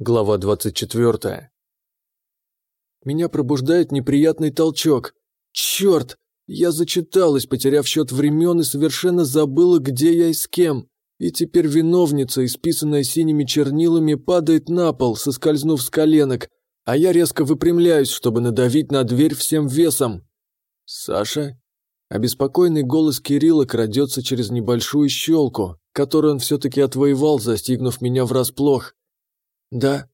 Глава 24. Меня пробуждает неприятный толчок. Черт! Я зачиталась, потеряв счет времен и совершенно забыла, где я и с кем. И теперь виновница, исписанная синими чернилами, падает на пол, соскользнув с коленок, а я резко выпрямляюсь, чтобы надавить на дверь всем весом. «Саша?» Обеспокоенный голос Кирилла крадется через небольшую щелку, которую он все-таки отвоевал, застигнув меня врасплох. Да.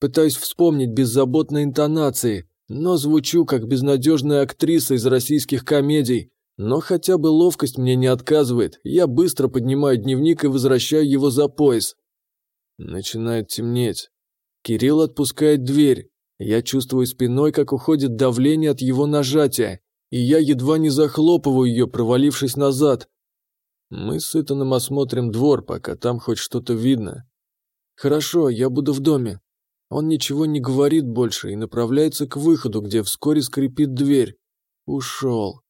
Пытаюсь вспомнить беззаботной интонации, но звучу как безнадежная актриса из российских комедий. Но хотя бы ловкость мне не отказывает, я быстро поднимаю дневник и возвращаю его за пояс. Начинает темнеть. Кирилл отпускает дверь. Я чувствую спиной, как уходит давление от его нажатия, и я едва не захлопываю ее, провалившись назад. Мы с Итаном осмотрим двор, пока там хоть что-то видно. «Хорошо, я буду в доме». Он ничего не говорит больше и направляется к выходу, где вскоре скрипит дверь. Ушел.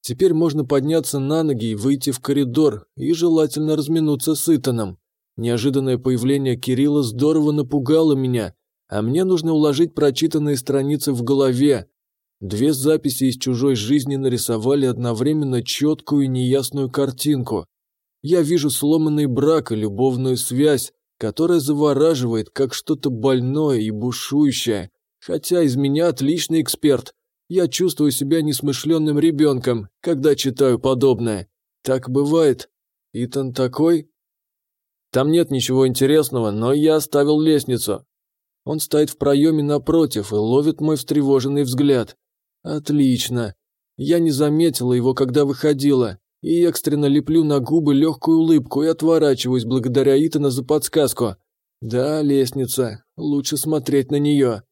Теперь можно подняться на ноги и выйти в коридор, и желательно разминуться с Итаном. Неожиданное появление Кирилла здорово напугало меня, а мне нужно уложить прочитанные страницы в голове. Две записи из чужой жизни нарисовали одновременно четкую и неясную картинку. Я вижу сломанный брак и любовную связь, которая завораживает, как что-то больное и бушующее. Хотя из меня отличный эксперт. Я чувствую себя несмышленным ребенком, когда читаю подобное. Так бывает. Итан такой? Там нет ничего интересного, но я оставил лестницу. Он стоит в проеме напротив и ловит мой встревоженный взгляд. Отлично. Я не заметила его, когда выходила и экстренно леплю на губы легкую улыбку и отворачиваюсь благодаря Итана за подсказку. Да, лестница, лучше смотреть на нее.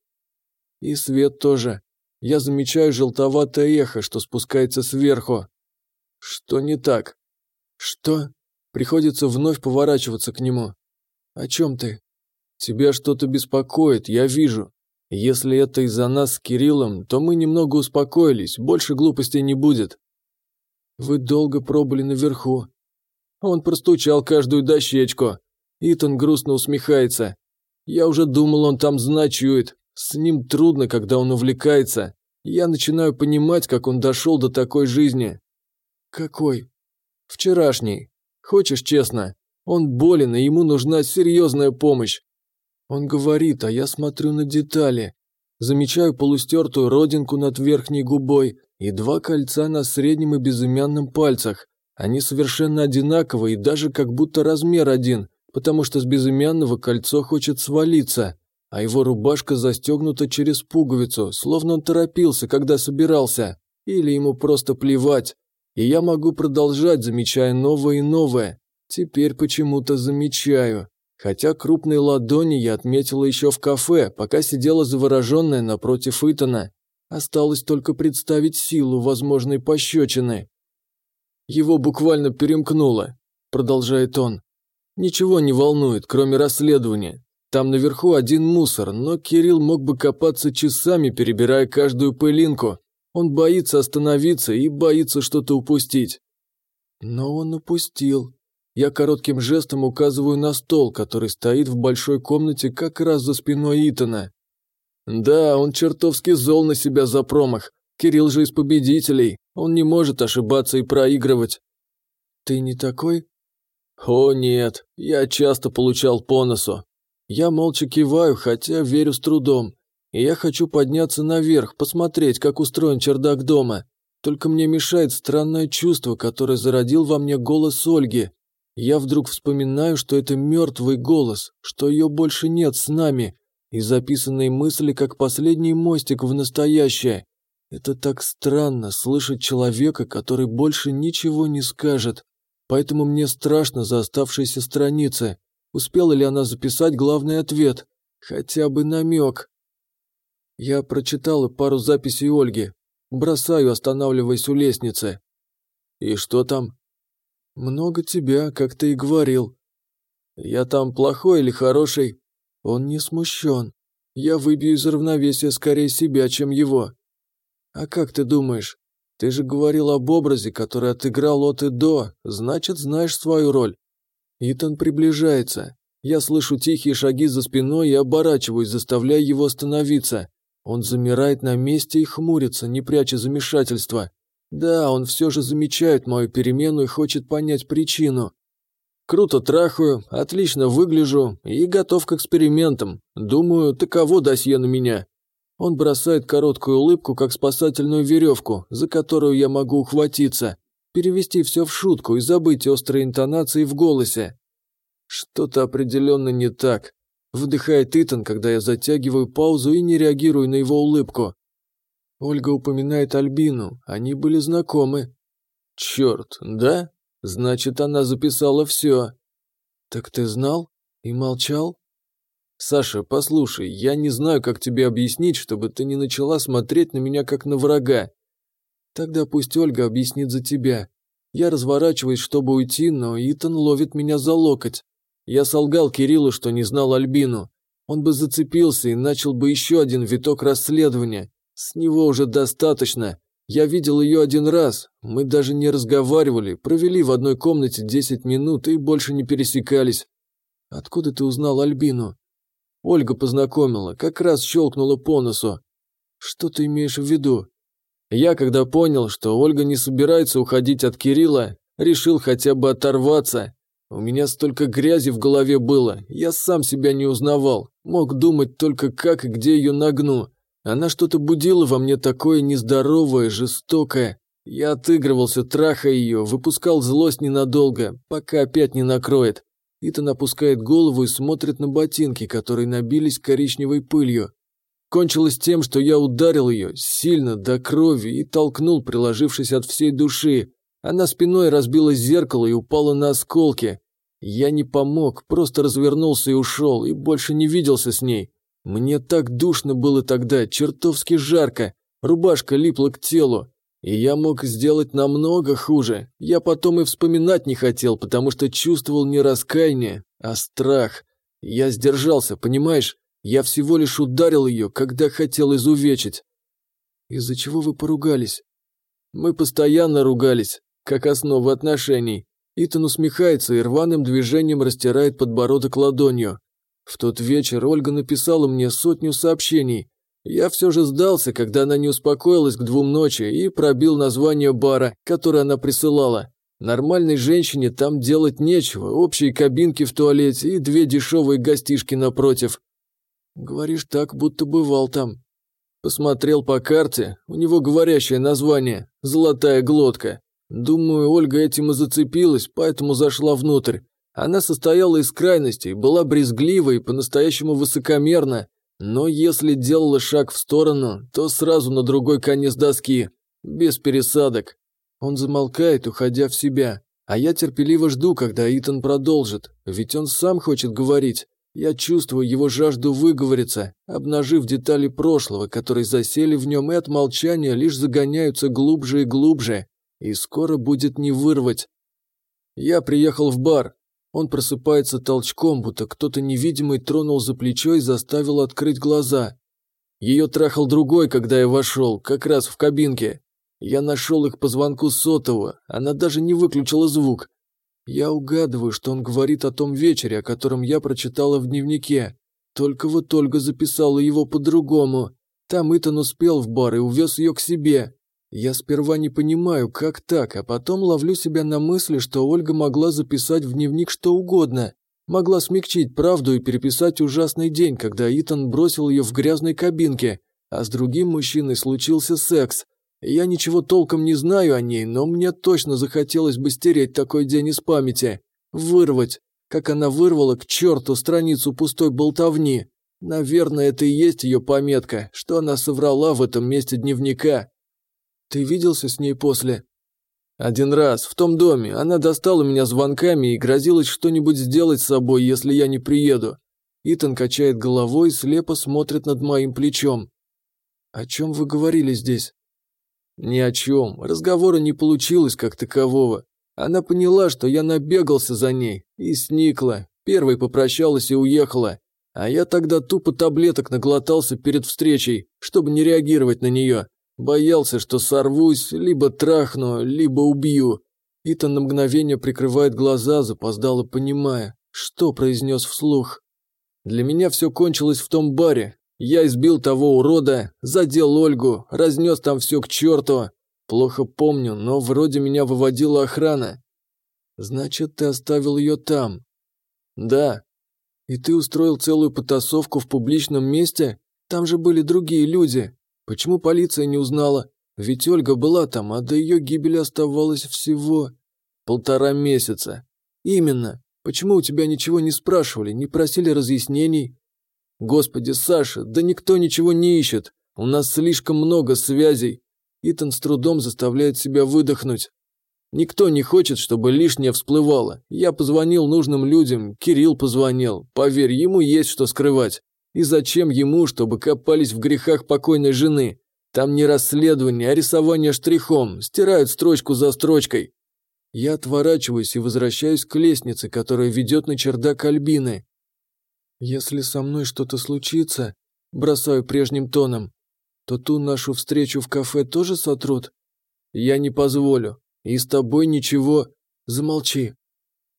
И свет тоже. Я замечаю желтоватое эхо, что спускается сверху. Что не так? Что? Приходится вновь поворачиваться к нему. О чем ты? Тебя что-то беспокоит, я вижу. Если это из-за нас с Кириллом, то мы немного успокоились, больше глупостей не будет. Вы долго пробыли наверху. Он простучал каждую дощечку. Итан грустно усмехается. Я уже думал, он там значует. С ним трудно, когда он увлекается. Я начинаю понимать, как он дошел до такой жизни. Какой? Вчерашний. Хочешь честно? Он болен, и ему нужна серьезная помощь. Он говорит, а я смотрю на детали. Замечаю полустертую родинку над верхней губой, и два кольца на среднем и безымянном пальцах. Они совершенно одинаковые и даже как будто размер один, потому что с безымянного кольцо хочет свалиться, а его рубашка застегнута через пуговицу, словно он торопился, когда собирался, или ему просто плевать. И я могу продолжать, замечая новое и новое. Теперь почему-то замечаю. Хотя крупные ладони я отметила еще в кафе, пока сидела завороженная напротив Итана. Осталось только представить силу возможной пощечины. Его буквально перемкнуло, продолжает он. Ничего не волнует, кроме расследования. Там наверху один мусор, но Кирилл мог бы копаться часами, перебирая каждую пылинку. Он боится остановиться и боится что-то упустить. Но он упустил. Я коротким жестом указываю на стол, который стоит в большой комнате как раз за спиной Итана. Да, он чертовски зол на себя за промах. Кирилл же из победителей. Он не может ошибаться и проигрывать. Ты не такой? О нет, я часто получал по носу. Я молча киваю, хотя верю с трудом. И я хочу подняться наверх, посмотреть, как устроен чердак дома. Только мне мешает странное чувство, которое зародил во мне голос Ольги. Я вдруг вспоминаю, что это мертвый голос, что ее больше нет с нами, и записанные мысли как последний мостик в настоящее. Это так странно слышать человека, который больше ничего не скажет. Поэтому мне страшно за оставшиеся страницы. Успела ли она записать главный ответ? Хотя бы намек. Я прочитала пару записей Ольги. Бросаю, останавливаясь у лестницы. И что там? Много тебя, как ты и говорил. Я там плохой или хороший? Он не смущен. Я выбью из равновесия скорее себя, чем его. А как ты думаешь? Ты же говорил об образе, который отыграл от и до, значит, знаешь свою роль. Итан приближается. Я слышу тихие шаги за спиной и оборачиваюсь, заставляя его остановиться. Он замирает на месте и хмурится, не пряча замешательства. Да, он все же замечает мою перемену и хочет понять причину. Круто трахаю, отлично выгляжу и готов к экспериментам. Думаю, таково досье на меня. Он бросает короткую улыбку, как спасательную веревку, за которую я могу ухватиться. Перевести все в шутку и забыть острые интонации в голосе. Что-то определенно не так. Вдыхает Итан, когда я затягиваю паузу и не реагирую на его улыбку. Ольга упоминает Альбину, они были знакомы. Черт, да? Значит, она записала все. Так ты знал и молчал? Саша, послушай, я не знаю, как тебе объяснить, чтобы ты не начала смотреть на меня как на врага. Тогда пусть Ольга объяснит за тебя. Я разворачиваюсь, чтобы уйти, но Итан ловит меня за локоть. Я солгал Кириллу, что не знал Альбину. Он бы зацепился и начал бы еще один виток расследования. С него уже достаточно. Я видел ее один раз. Мы даже не разговаривали, провели в одной комнате 10 минут и больше не пересекались. Откуда ты узнал Альбину? Ольга познакомила, как раз щелкнула по носу. Что ты имеешь в виду? Я, когда понял, что Ольга не собирается уходить от Кирилла, решил хотя бы оторваться. У меня столько грязи в голове было, я сам себя не узнавал, мог думать только как и где ее нагну. Она что-то будила во мне такое нездоровое, жестокое. Я отыгрывался, трахая ее, выпускал злость ненадолго, пока опять не накроет. Итан опускает голову и смотрит на ботинки, которые набились коричневой пылью. Кончилось тем, что я ударил ее, сильно, до крови, и толкнул, приложившись от всей души. Она спиной разбила зеркало и упала на осколки. Я не помог, просто развернулся и ушел, и больше не виделся с ней. Мне так душно было тогда, чертовски жарко, рубашка липла к телу. И я мог сделать намного хуже. Я потом и вспоминать не хотел, потому что чувствовал не раскаяние, а страх. Я сдержался, понимаешь? Я всего лишь ударил ее, когда хотел изувечить. Из-за чего вы поругались? Мы постоянно ругались, как основа отношений. Итан усмехается и рваным движением растирает подбородок ладонью. В тот вечер Ольга написала мне сотню сообщений. Я все же сдался, когда она не успокоилась к двум ночи и пробил название бара, которое она присылала. Нормальной женщине там делать нечего, общие кабинки в туалете и две дешевые гостишки напротив. Говоришь так, будто бывал там. Посмотрел по карте, у него говорящее название «Золотая глотка». Думаю, Ольга этим и зацепилась, поэтому зашла внутрь. Она состояла из крайностей, была брезглива и по-настоящему высокомерна, но если делала шаг в сторону, то сразу на другой конец доски, без пересадок. Он замолкает, уходя в себя, а я терпеливо жду, когда Итан продолжит, ведь он сам хочет говорить. Я чувствую его жажду выговориться, обнажив детали прошлого, которые засели в нем и от молчания лишь загоняются глубже и глубже и скоро будет не вырвать. Я приехал в бар. Он просыпается толчком, будто кто-то невидимый тронул за плечо и заставил открыть глаза. Ее трахал другой, когда я вошел, как раз в кабинке. Я нашел их по звонку сотового, она даже не выключила звук. Я угадываю, что он говорит о том вечере, о котором я прочитала в дневнике. Только вот Ольга записала его по-другому. Там Итан успел в бар и увез ее к себе. Я сперва не понимаю, как так, а потом ловлю себя на мысли, что Ольга могла записать в дневник что угодно. Могла смягчить правду и переписать ужасный день, когда Итан бросил ее в грязной кабинке, а с другим мужчиной случился секс. Я ничего толком не знаю о ней, но мне точно захотелось бы стереть такой день из памяти. Вырвать, как она вырвала к черту страницу пустой болтовни. Наверное, это и есть ее пометка, что она соврала в этом месте дневника. Ты виделся с ней после?» «Один раз, в том доме. Она достала меня звонками и грозилась что-нибудь сделать с собой, если я не приеду». Итан качает головой, слепо смотрит над моим плечом. «О чем вы говорили здесь?» «Ни о чем. Разговора не получилось как такового. Она поняла, что я набегался за ней, и сникла. Первой попрощалась и уехала. А я тогда тупо таблеток наглотался перед встречей, чтобы не реагировать на нее. Боялся, что сорвусь, либо трахну, либо убью. Итан на мгновение прикрывает глаза, запоздало понимая. Что произнес вслух? Для меня все кончилось в том баре. Я избил того урода, задел Ольгу, разнес там все к черту. Плохо помню, но вроде меня выводила охрана. Значит, ты оставил ее там? Да. И ты устроил целую потасовку в публичном месте? Там же были другие люди. Почему полиция не узнала? Ведь Ольга была там, а до ее гибели оставалось всего полтора месяца. Именно. Почему у тебя ничего не спрашивали, не просили разъяснений? Господи, Саша, да никто ничего не ищет. У нас слишком много связей. Итан с трудом заставляет себя выдохнуть. Никто не хочет, чтобы лишнее всплывало. Я позвонил нужным людям, Кирилл позвонил. Поверь, ему есть что скрывать. И зачем ему, чтобы копались в грехах покойной жены? Там не расследование, а рисование штрихом, стирают строчку за строчкой. Я отворачиваюсь и возвращаюсь к лестнице, которая ведет на чердак Альбины. Если со мной что-то случится, бросаю прежним тоном, то ту нашу встречу в кафе тоже сотрут? Я не позволю. И с тобой ничего... Замолчи.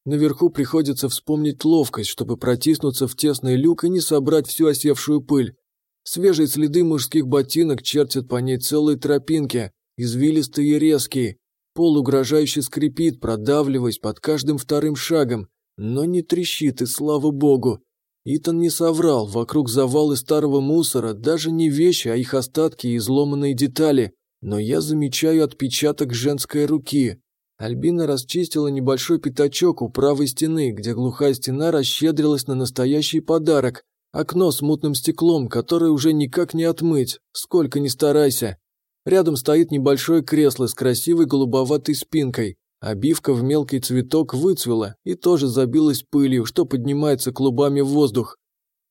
Наверху приходится вспомнить ловкость, чтобы протиснуться в тесный люк и не собрать всю осевшую пыль. Свежие следы мужских ботинок чертят по ней целые тропинки, извилистые и резкие. Пол угрожающе скрипит, продавливаясь под каждым вторым шагом, но не трещит, и слава богу. Итан не соврал, вокруг завалы старого мусора, даже не вещи, а их остатки и изломанные детали. Но я замечаю отпечаток женской руки. Альбина расчистила небольшой пятачок у правой стены, где глухая стена расщедрилась на настоящий подарок. Окно с мутным стеклом, которое уже никак не отмыть, сколько ни старайся. Рядом стоит небольшое кресло с красивой голубоватой спинкой. Обивка в мелкий цветок выцвела и тоже забилась пылью, что поднимается клубами в воздух.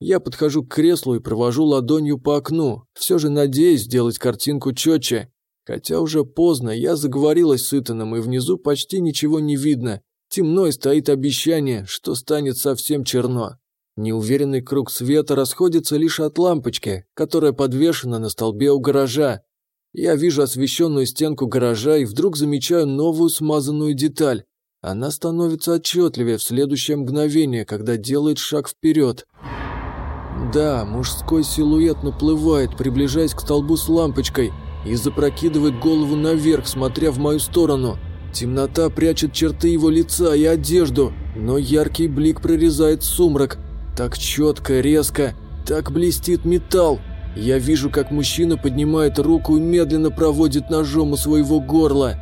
Я подхожу к креслу и провожу ладонью по окну, все же надеясь сделать картинку четче. Хотя уже поздно, я заговорилась с Итаном, и внизу почти ничего не видно. Темно и стоит обещание, что станет совсем черно. Неуверенный круг света расходится лишь от лампочки, которая подвешена на столбе у гаража. Я вижу освещенную стенку гаража и вдруг замечаю новую смазанную деталь. Она становится отчетливее в следующее мгновение, когда делает шаг вперед. Да, мужской силуэт наплывает, приближаясь к столбу с лампочкой, и запрокидывает голову наверх, смотря в мою сторону. Темнота прячет черты его лица и одежду, но яркий блик прорезает сумрак – так четко, резко, так блестит металл. Я вижу, как мужчина поднимает руку и медленно проводит ножом у своего горла.